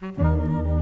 Da-da-da-da.